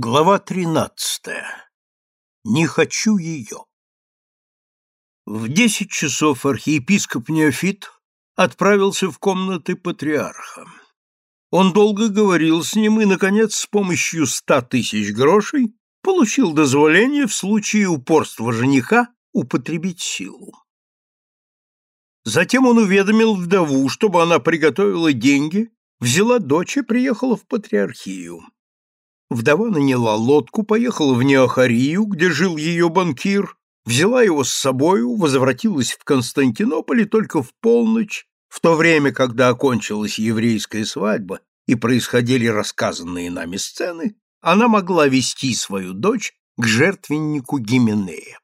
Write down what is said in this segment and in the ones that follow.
Глава тринадцатая. Не хочу ее. В десять часов архиепископ Неофит отправился в комнаты патриарха. Он долго говорил с ним и, наконец, с помощью ста тысяч грошей получил дозволение в случае упорства жениха употребить силу. Затем он уведомил вдову, чтобы она приготовила деньги, взяла дочь и приехала в патриархию. Вдова наняла лодку, поехала в Неохарию, где жил ее банкир, взяла его с собою, возвратилась в Константинополь только в полночь, в то время, когда окончилась еврейская свадьба и происходили рассказанные нами сцены, она могла вести свою дочь к жертвеннику Гименея.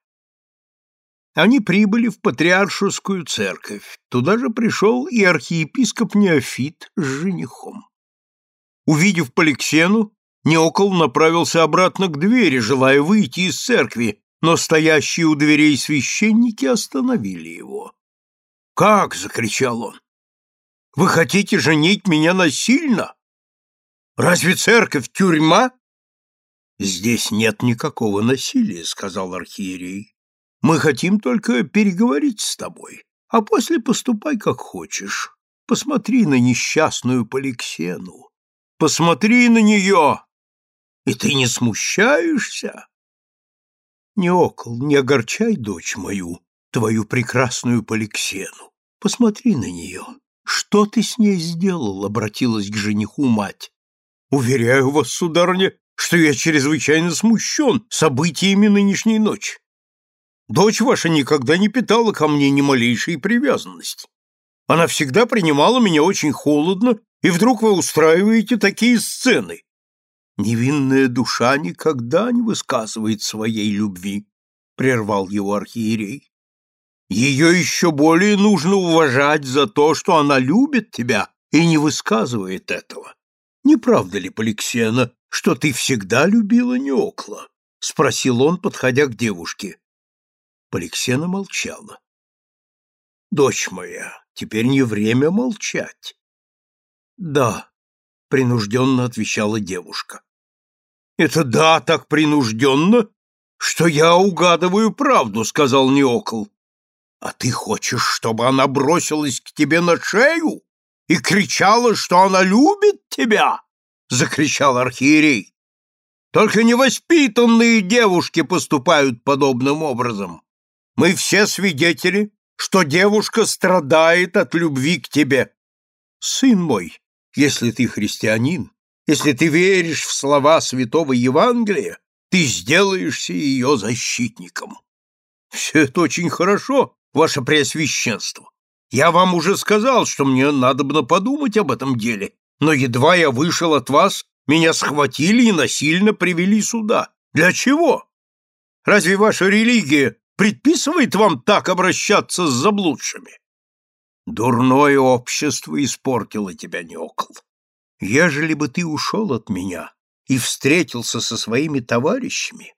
Они прибыли в Патриаршескую церковь. Туда же пришел и архиепископ Неофит с женихом. Увидев Поликсену, Неокол направился обратно к двери, желая выйти из церкви, но стоящие у дверей священники остановили его. «Как?» — закричал он. «Вы хотите женить меня насильно? Разве церковь тюрьма?» «Здесь нет никакого насилия», — сказал архиерей. «Мы хотим только переговорить с тобой, а после поступай как хочешь. Посмотри на несчастную Поликсену. Посмотри на нее! И ты не смущаешься? Не окол, не огорчай дочь мою, твою прекрасную Поликсену. Посмотри на нее. Что ты с ней сделал? Обратилась к жениху мать. Уверяю вас, сударыня, что я чрезвычайно смущен событиями нынешней ночи. Дочь ваша никогда не питала ко мне ни малейшей привязанности. Она всегда принимала меня очень холодно, и вдруг вы устраиваете такие сцены. Невинная душа никогда не высказывает своей любви, прервал его архиерей. Ее еще более нужно уважать за то, что она любит тебя и не высказывает этого. Не правда ли, Поликсена, что ты всегда любила Неокла? спросил он, подходя к девушке. Поликсена молчала. Дочь моя, теперь не время молчать. Да, принужденно отвечала девушка. Это да, так принужденно, что я угадываю правду, сказал Неокл. А ты хочешь, чтобы она бросилась к тебе на шею и кричала, что она любит тебя? закричал архиерей. Только невоспитанные девушки поступают подобным образом. Мы все свидетели, что девушка страдает от любви к тебе. Сын мой, если ты христианин, если ты веришь в слова святого Евангелия, ты сделаешься ее защитником. Все это очень хорошо, ваше преосвященство. Я вам уже сказал, что мне надо бы подумать об этом деле, но едва я вышел от вас, меня схватили и насильно привели сюда. Для чего? Разве ваша религия предписывает вам так обращаться с заблудшими? Дурное общество испортило тебя, Неокл. Ежели бы ты ушел от меня и встретился со своими товарищами,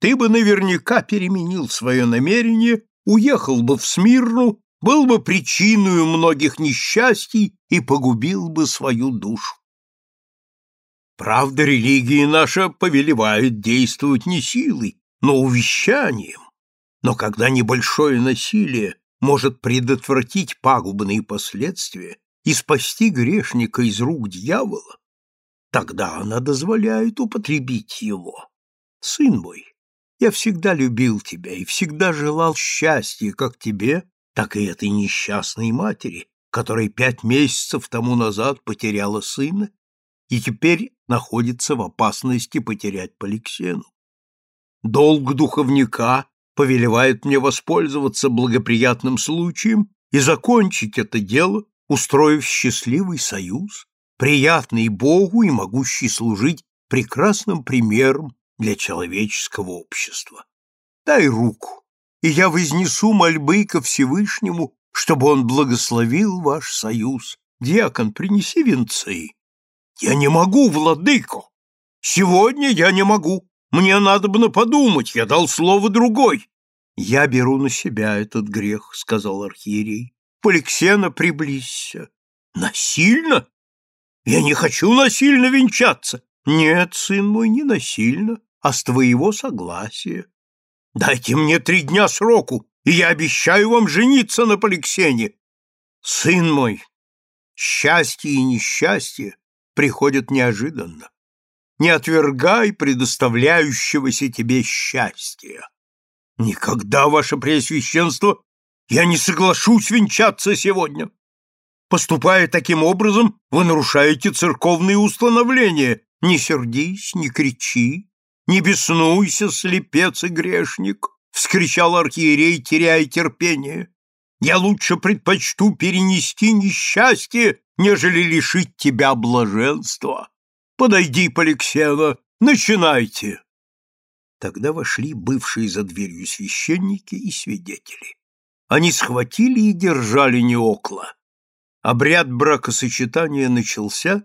ты бы наверняка переменил свое намерение, уехал бы в Смирну, был бы причиной многих несчастий и погубил бы свою душу. Правда, религия наша повелевает действовать не силой, но увещанием. Но когда небольшое насилие может предотвратить пагубные последствия и спасти грешника из рук дьявола, тогда она дозволяет употребить его. Сын мой, я всегда любил тебя и всегда желал счастья как тебе, так и этой несчастной матери, которая пять месяцев тому назад потеряла сына и теперь находится в опасности потерять Поликсену. Долг духовника повелевает мне воспользоваться благоприятным случаем и закончить это дело, устроив счастливый союз, приятный Богу и могущий служить прекрасным примером для человеческого общества. Дай руку, и я вознесу мольбы ко Всевышнему, чтобы он благословил ваш союз. Диакон, принеси венцы. Я не могу, владыко. Сегодня я не могу. Мне надо бы подумать, я дал слово другой. Я беру на себя этот грех, сказал архиерей. Поликсена, приблизься. Насильно? Я не хочу насильно венчаться. Нет, сын мой, не насильно, а с твоего согласия. Дайте мне три дня сроку, и я обещаю вам жениться на Поликсене. Сын мой, счастье и несчастье приходят неожиданно. Не отвергай предоставляющегося тебе счастья. Никогда, ваше Преосвященство, я не соглашусь венчаться сегодня. Поступая таким образом, вы нарушаете церковные установления. Не сердись, не кричи, не беснуйся, слепец и грешник, — вскричал архиерей, теряя терпение. Я лучше предпочту перенести несчастье, нежели лишить тебя блаженства. Подойди, Поликсена, начинайте. Тогда вошли бывшие за дверью священники и свидетели. Они схватили и держали Неокла. Обряд бракосочетания начался,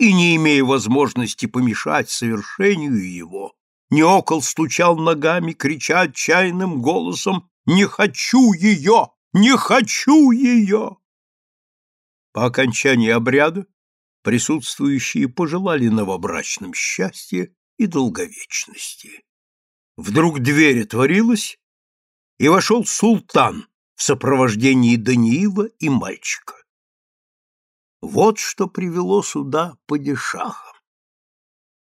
и, не имея возможности помешать совершению его, Неокол стучал ногами, крича отчаянным голосом «Не хочу ее! Не хочу ее!» По окончании обряда присутствующие пожелали новобрачным счастья и долговечности. Вдруг дверь отворилась, и вошел султан в сопровождении Даниила и мальчика. Вот что привело сюда падишаха.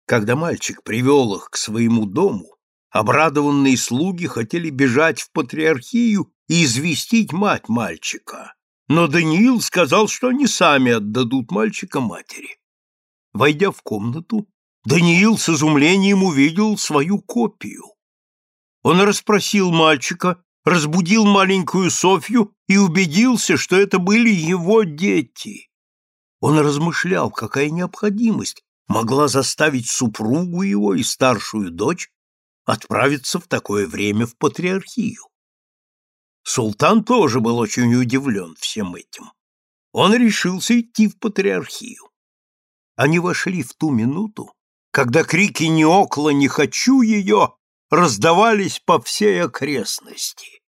Когда мальчик привел их к своему дому, обрадованные слуги хотели бежать в патриархию и известить мать мальчика, но Даниил сказал, что они сами отдадут мальчика матери. Войдя в комнату, Даниил с изумлением увидел свою копию. Он расспросил мальчика, разбудил маленькую Софью и убедился, что это были его дети. Он размышлял, какая необходимость могла заставить супругу его и старшую дочь отправиться в такое время в патриархию. Султан тоже был очень удивлен всем этим. Он решился идти в патриархию. Они вошли в ту минуту, когда крики «не около, не хочу ее» раздавались по всей окрестности.